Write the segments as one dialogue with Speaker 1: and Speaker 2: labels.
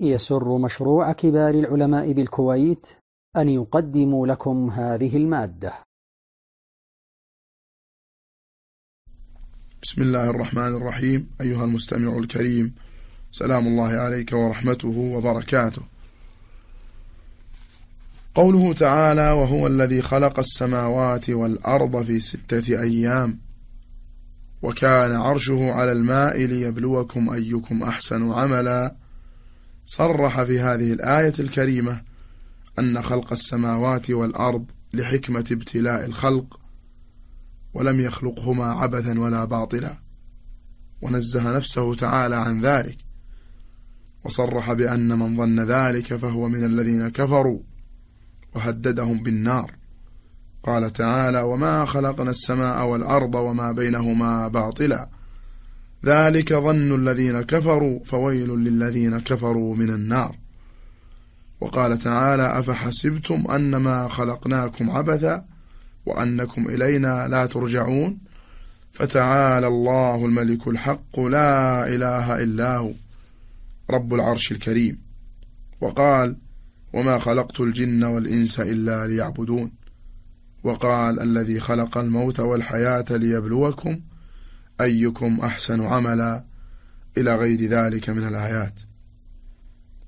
Speaker 1: يسر مشروع كبار العلماء بالكويت أن يقدم لكم هذه المادة.
Speaker 2: بسم الله الرحمن الرحيم. أيها المستمع الكريم سلام الله عليك ورحمته وبركاته. قوله تعالى وهو الذي خلق السماوات والأرض في ستة أيام وكان عرشه على الماء ليبلوكم أيكم أحسن عملا صرح في هذه الآية الكريمة أن خلق السماوات والأرض لحكمة ابتلاء الخلق ولم يخلقهما عبثا ولا باطلا. ونزه نفسه تعالى عن ذلك وصرح بأن من ظن ذلك فهو من الذين كفروا وهددهم بالنار. قال تعالى وما خلقنا السماء والأرض وما بينهما باطلا. ذلك ظن الذين كفروا فويل للذين كفروا من النار. وقال تعالى أفحسبتم أنما خلقناكم عبثا وأنكم إلينا لا ترجعون؟ فتعالى الله الملك الحق لا إله إلا هو رب العرش الكريم. وقال وما خلقت الجن والإنس إلا ليعبدون. وقال الذي خلق الموت والحياة ليبلوكم أيكم أحسن عملا إلى غير ذلك من الآيات.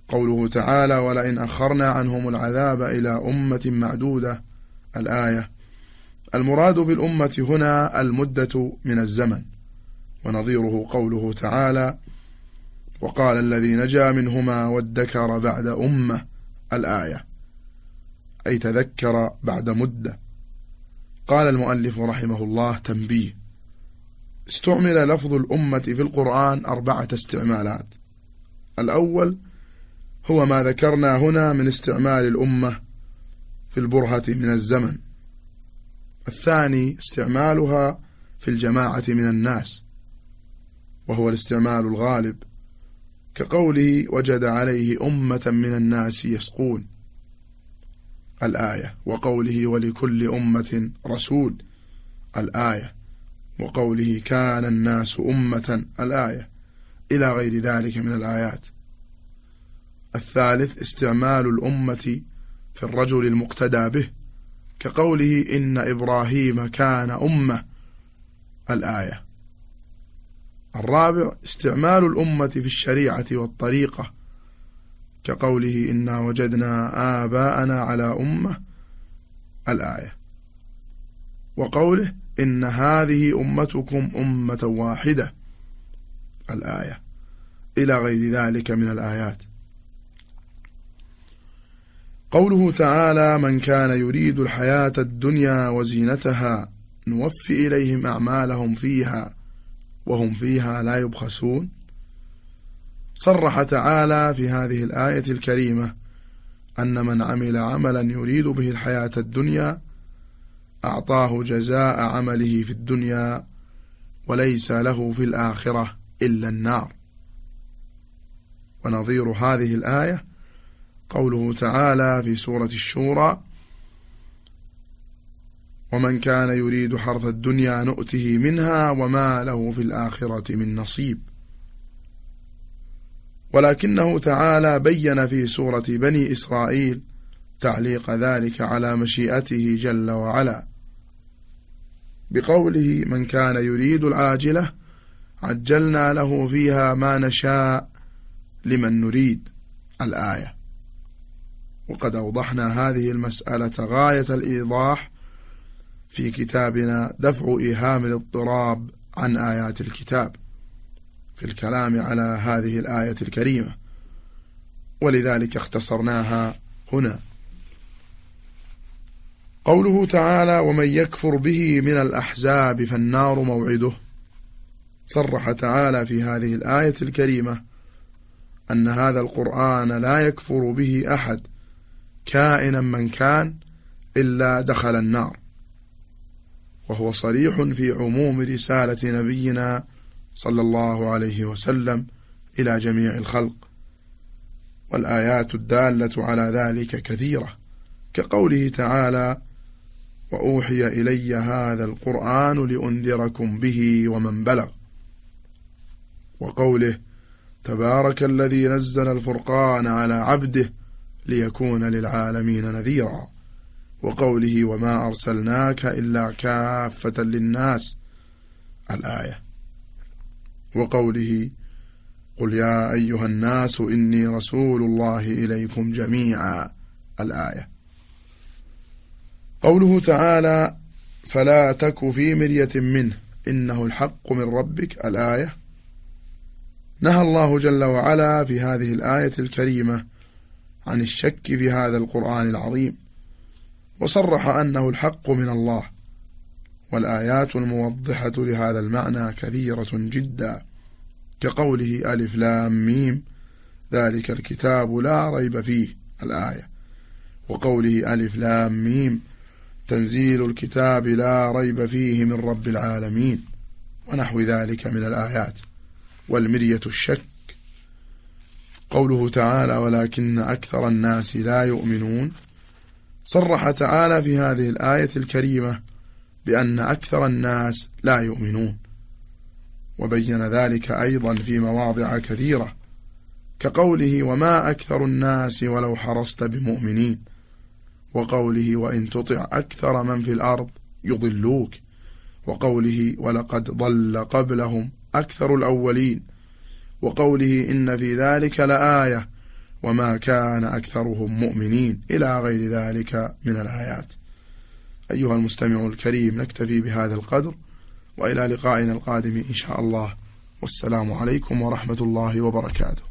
Speaker 2: قوله تعالى ولئن أخرنا عنهم العذاب إلى أمة معدودة الآية. المراد بالأمة هنا المدة من الزمن ونظيره قوله تعالى وقال الذي نجا منهما وادكر بعد أمة الآية. أي تذكر بعد مدة. قال المؤلف رحمه الله تنبيه استعمل لفظ الأمة في القرآن أربعة استعمالات. الأول هو ما ذكرنا هنا من استعمال الأمة في البرهة من الزمن. الثاني استعمالها في الجماعة من الناس وهو الاستعمال الغالب. كقوله وجد عليه أمة من الناس يسقون. الآية وقوله ولكل أمة رسول. الآية وقوله كان الناس أمة الآية إلى غير ذلك من الآيات. الثالث استعمال الأمة في الرجل المقتدى به كقوله إن إبراهيم كان أمة الآية. الرابع استعمال الأمة في الشريعة والطريقة كقوله إنا وجدنا آباءنا على أمة الآية. وقوله إن هذه أمتكم أمة واحدة. الآية. إلى غير ذلك من الآيات. قوله تعالى من كان يريد الحياة الدنيا وزينتها نوفي إليهم أعمالهم فيها وهم فيها لا يبخسون. صرح تعالى في هذه الآية الكريمة أن من عمل عملا يريد به الحياة الدنيا أعطاه جزاء عمله في الدنيا وليس له في الآخرة إلا النار. ونظير هذه الآية قوله تعالى في سورة الشورى ومن كان يريد حرث الدنيا نؤته منها وما له في الآخرة من نصيب ولكنه تعالى بين في سورة بني إسرائيل تعليق ذلك على مشيئته جل وعلا. بقوله من كان يريد العاجلة عجلنا له فيها ما نشاء لمن نريد الآية. وقد أوضحنا هذه المسألة غاية الإيضاح في كتابنا دفع إيهام الاضطراب عن آيات الكتاب في الكلام على هذه الآية الكريمة. ولذلك اختصرناها هنا. قوله تعالى ومن يكفر به من الأحزاب فالنار موعده. صرح تعالى في هذه الآية الكريمة أن هذا القرآن لا يكفر به أحد كائنا من كان إلا دخل النار. وهو صريح في عموم رسالة نبينا صلى الله عليه وسلم إلى جميع الخلق. والآيات الدالة على ذلك كثيرة كقوله تعالى وأوحي إلي هذا القرآن لأنذركم به ومن بلغ. وقوله تبارك الذي نزل الفرقان على عبده ليكون للعالمين نذيرا. وقوله وما أرسلناك إلا كافة للناس. الآية. وقوله قل يا أيها الناس إني رسول الله إليكم جميعا. الآية. قوله تعالى فلا تك في مرية منه إنه الحق من ربك الآية. نهى الله جل وعلا في هذه الآية الكريمة عن الشك في هذا القرآن العظيم وصرح أنه الحق من الله والآيات الموضحة لهذا المعنى كثيرة جدا كقوله ألف لام ميم ذلك الكتاب لا ريب فيه الآية وقوله ألف لام ميم تنزيل الكتاب لا ريب فيه من رب العالمين ونحو ذلك من الآيات والمرية الشك. قوله تعالى ولكن أكثر الناس لا يؤمنون. صرح تعالى في هذه الآية الكريمة بأن أكثر الناس لا يؤمنون وبين ذلك أيضا في مواضع كثيرة كقوله وما أكثر الناس ولو حرصت بمؤمنين. وقوله وإن تطع أكثر من في الأرض يضلوك وقوله ولقد ضل قبلهم أكثر الأولين وقوله إن في ذلك لآية وما كان أكثرهم مؤمنين إلى غير ذلك من الآيات. أيها المستمع الكريم نكتفي بهذا القدر وإلى لقائنا القادم إن شاء الله. والسلام عليكم ورحمة الله وبركاته.